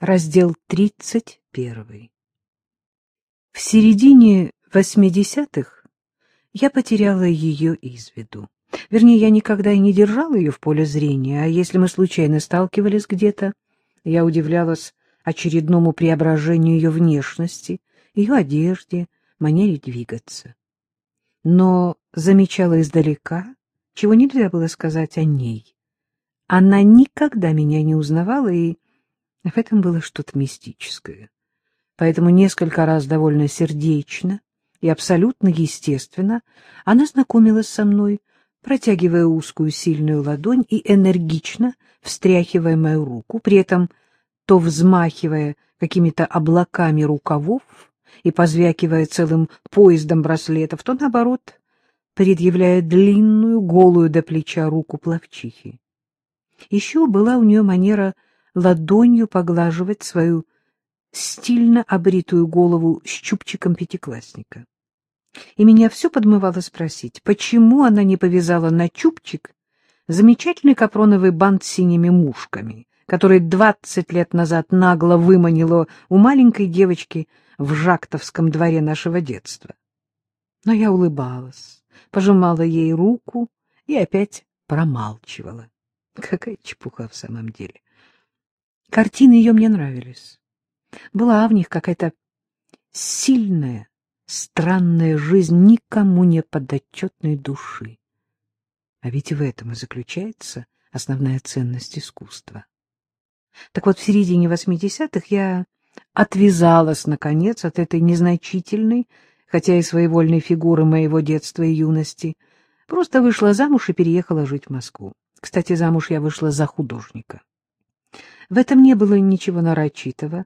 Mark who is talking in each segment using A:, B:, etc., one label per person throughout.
A: Раздел 31. В середине 80-х я потеряла ее из виду. Вернее, я никогда и не держала ее в поле зрения, а если мы случайно сталкивались где-то, я удивлялась очередному преображению ее внешности, ее одежде, манере двигаться. Но замечала издалека, чего нельзя было сказать о ней. Она никогда меня не узнавала, и в этом было что-то мистическое. Поэтому несколько раз довольно сердечно и абсолютно естественно она знакомилась со мной, протягивая узкую сильную ладонь и энергично встряхивая мою руку, при этом то взмахивая какими-то облаками рукавов и позвякивая целым поездом браслетов, то, наоборот, предъявляя длинную, голую до плеча руку плавчихи. Еще была у нее манера ладонью поглаживать свою стильно обритую голову с чубчиком пятиклассника. И меня все подмывало спросить, почему она не повязала на чубчик замечательный капроновый бант с синими мушками, который двадцать лет назад нагло выманило у маленькой девочки в Жактовском дворе нашего детства. Но я улыбалась, пожимала ей руку и опять промалчивала. Какая чепуха в самом деле. Картины ее мне нравились. Была в них какая-то сильная, странная жизнь никому не подотчетной души. А ведь в этом и заключается основная ценность искусства. Так вот, в середине восьмидесятых я отвязалась, наконец, от этой незначительной, хотя и своевольной фигуры моего детства и юности, просто вышла замуж и переехала жить в Москву. Кстати, замуж я вышла за художника. В этом не было ничего нарочитого.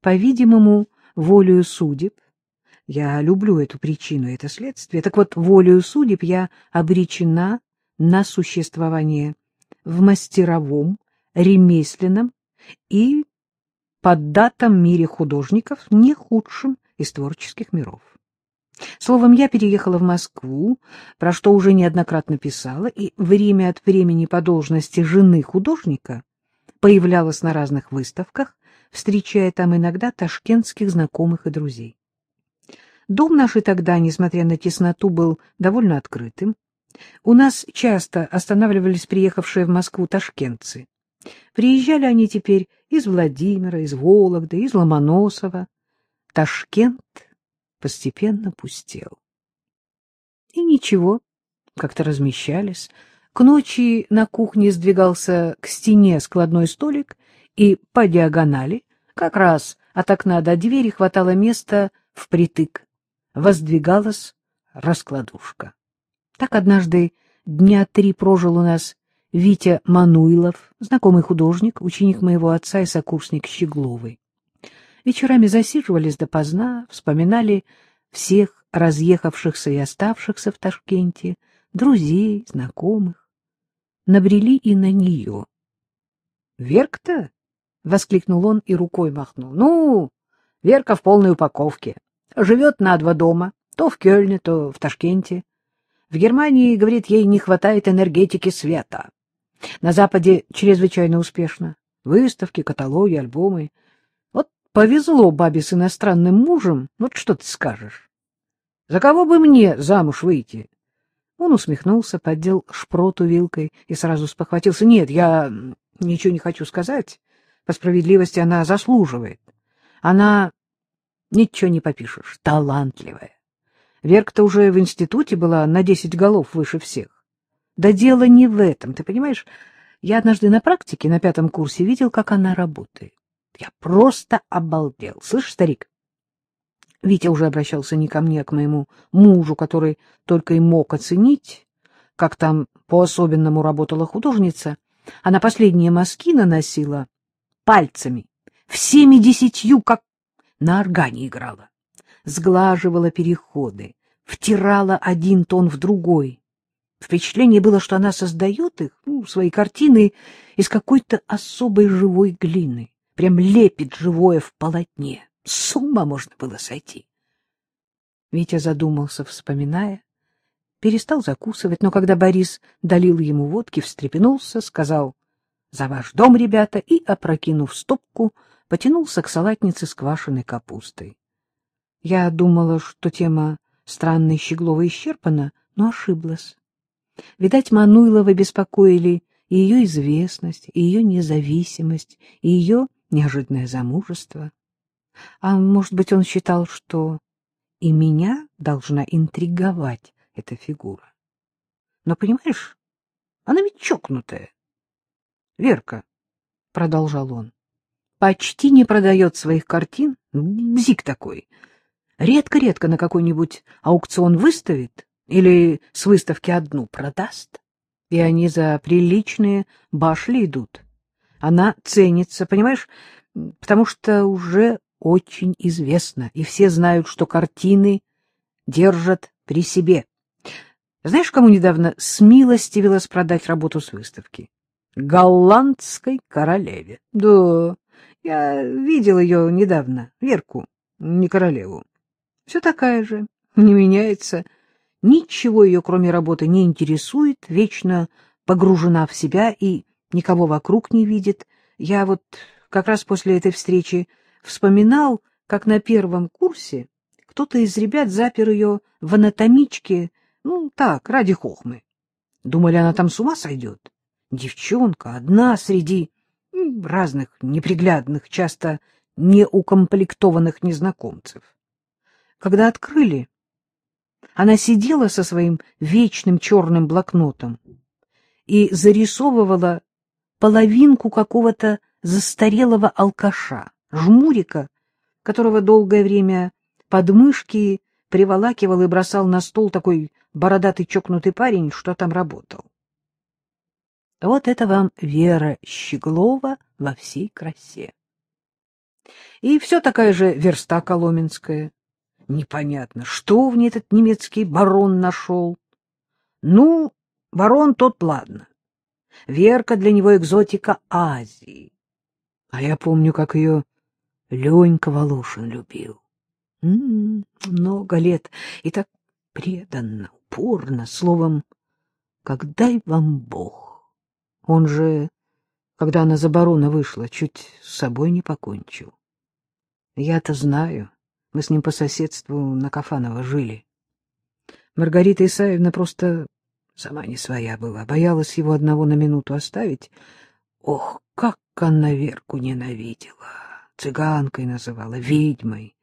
A: По-видимому, волею судеб, я люблю эту причину, это следствие, так вот, волею судеб я обречена на существование в мастеровом, ремесленном и поддатом мире художников, не худшим из творческих миров. Словом, я переехала в Москву, про что уже неоднократно писала, и время от времени по должности жены художника появлялась на разных выставках, встречая там иногда ташкентских знакомых и друзей. Дом наш и тогда, несмотря на тесноту, был довольно открытым. У нас часто останавливались приехавшие в Москву ташкентцы. Приезжали они теперь из Владимира, из Вологды, из Ломоносова. Ташкент постепенно пустел. И ничего, как-то размещались. К ночи на кухне сдвигался к стене складной столик, и по диагонали, как раз от окна до двери, хватало места впритык. Воздвигалась раскладушка. Так однажды дня три прожил у нас Витя Мануилов, знакомый художник, ученик моего отца и сокурсник Щегловой. Вечерами засиживались допоздна, вспоминали всех разъехавшихся и оставшихся в Ташкенте, друзей, знакомых. Набрели и на нее. — Верка-то? — воскликнул он и рукой махнул. — Ну, Верка в полной упаковке. Живет на два дома, то в Кёльне, то в Ташкенте. В Германии, говорит, ей не хватает энергетики света. На Западе чрезвычайно успешно. Выставки, каталоги, альбомы — Повезло бабе с иностранным мужем, вот что ты скажешь. За кого бы мне замуж выйти? Он усмехнулся, поддел шпроту вилкой и сразу спохватился. Нет, я ничего не хочу сказать. По справедливости она заслуживает. Она, ничего не попишешь, талантливая. Верка-то уже в институте была на десять голов выше всех. Да дело не в этом, ты понимаешь? Я однажды на практике на пятом курсе видел, как она работает. Я просто обалдел. Слышь, старик? Витя уже обращался не ко мне, а к моему мужу, который только и мог оценить, как там по-особенному работала художница. Она последние мазки наносила пальцами, всеми десятью, как на органе играла. Сглаживала переходы, втирала один тон в другой. Впечатление было, что она создает их, ну, свои картины, из какой-то особой живой глины прям лепит живое в полотне. С ума можно было сойти. Витя задумался, вспоминая, перестал закусывать, но когда Борис долил ему водки, встрепенулся, сказал «За ваш дом, ребята!» и, опрокинув стопку, потянулся к салатнице с квашеной капустой. Я думала, что тема странной Щеглова исчерпана, но ошиблась. Видать, Мануилова беспокоили и ее известность, и ее независимость, и ее неожиданное замужество. А может быть, он считал, что и меня должна интриговать эта фигура. Но, понимаешь, она ведь чокнутая. Верка, — продолжал он, — почти не продает своих картин, бзик такой. Редко-редко на какой-нибудь аукцион выставит или с выставки одну продаст, и они за приличные башли идут. Она ценится, понимаешь, потому что уже очень известно, и все знают, что картины держат при себе. Знаешь, кому недавно смилостивилось продать работу с выставки? Голландской королеве. Да, я видел ее недавно, Верку, не королеву. Все такая же, не меняется. Ничего ее, кроме работы, не интересует, вечно погружена в себя и никого вокруг не видит. Я вот как раз после этой встречи вспоминал, как на первом курсе кто-то из ребят запер ее в анатомичке, ну, так, ради хохмы. Думали, она там с ума сойдет. Девчонка одна среди разных неприглядных, часто неукомплектованных незнакомцев. Когда открыли, она сидела со своим вечным черным блокнотом и зарисовывала половинку какого-то застарелого алкаша, жмурика, которого долгое время подмышки приволакивал и бросал на стол такой бородатый чокнутый парень, что там работал. Вот это вам Вера Щеглова во всей красе. И все такая же верста коломенская. Непонятно, что в ней этот немецкий барон нашел. Ну, барон тот, ладно. Верка для него экзотика Азии. А я помню, как ее Ленька Волошин любил. М -м, много лет и так преданно, упорно, словом, как дай вам Бог. Он же, когда она за барона вышла, чуть с собой не покончил. Я-то знаю, мы с ним по соседству на Кафаново жили. Маргарита Исаевна просто сама не своя была, боялась его одного на минуту оставить. Ох, как она Верку ненавидела! Цыганкой называла, ведьмой.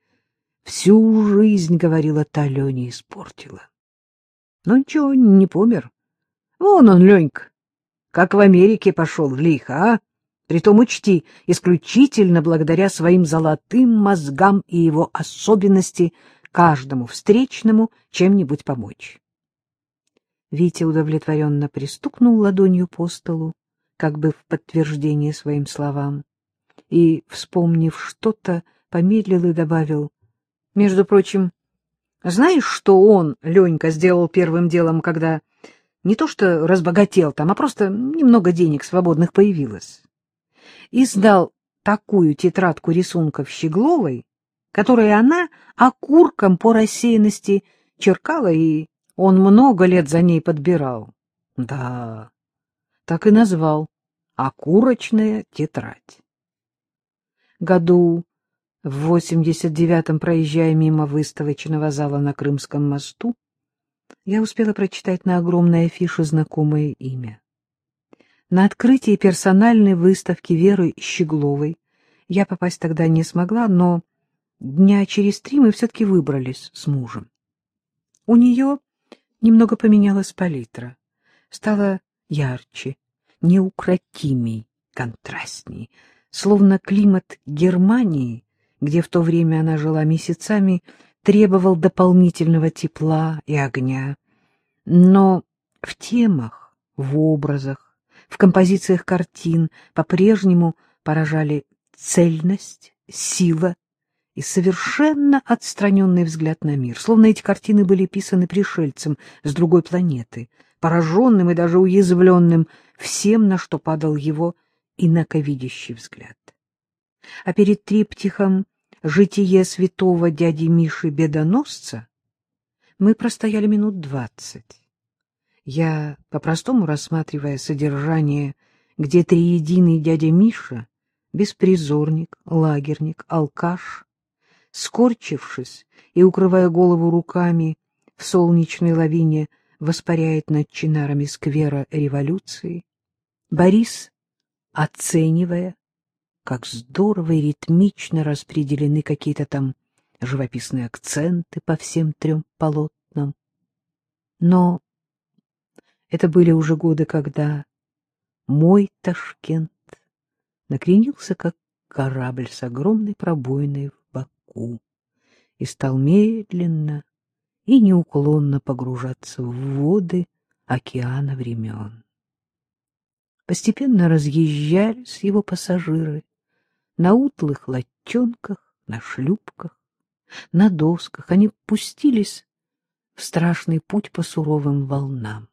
A: Всю жизнь, говорила, та Леня испортила. Ну ничего, не помер. Вон он, Ленька, как в Америке пошел лихо, а? Притом учти, исключительно благодаря своим золотым мозгам и его особенности каждому встречному чем-нибудь помочь. Витя удовлетворенно пристукнул ладонью по столу, как бы в подтверждение своим словам, и, вспомнив что-то, помедлил и добавил, «Между прочим, знаешь, что он, Ленька, сделал первым делом, когда не то что разбогател там, а просто немного денег свободных появилось? Издал такую тетрадку рисунков Щегловой, которую она окурком по рассеянности черкала и он много лет за ней подбирал. Да, так и назвал. Окурочная тетрадь. Году в 89-м, проезжая мимо выставочного зала на Крымском мосту, я успела прочитать на огромной афише знакомое имя. На открытии персональной выставки Веры Щегловой я попасть тогда не смогла, но дня через три мы все-таки выбрались с мужем. У нее Немного поменялась палитра. Стала ярче, неукротимей, контрастней. Словно климат Германии, где в то время она жила месяцами, требовал дополнительного тепла и огня. Но в темах, в образах, в композициях картин по-прежнему поражали цельность, сила и совершенно отстраненный взгляд на мир, словно эти картины были писаны пришельцем с другой планеты, пораженным и даже уязвленным всем, на что падал его инаковидящий взгляд. А перед триптихом «Житие святого дяди Миши Бедоносца» мы простояли минут двадцать. Я, по-простому рассматривая содержание, где триединый дядя Миша беспризорник, лагерник, алкаш, скорчившись и укрывая голову руками в солнечной лавине, воспаряет над чинарами сквера революции. Борис, оценивая, как здорово и ритмично распределены какие-то там живописные акценты по всем трем полотнам. Но это были уже годы, когда мой Ташкент накренился, как корабль с огромной пробоиной в боку, и стал медленно и неуклонно погружаться в воды океана времен. Постепенно разъезжались его пассажиры на утлых лодчонках, на шлюпках, на досках. Они пустились в страшный путь по суровым волнам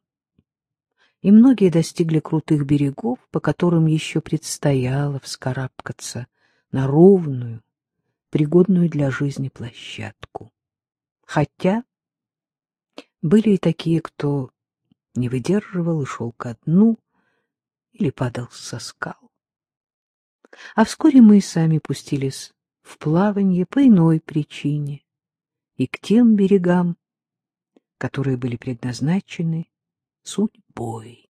A: и многие достигли крутых берегов, по которым еще предстояло вскарабкаться на ровную, пригодную для жизни площадку. Хотя были и такие, кто не выдерживал и шел ко дну или падал со скал. А вскоре мы и сами пустились в плавание по иной причине и к тем берегам, которые были предназначены судьбой.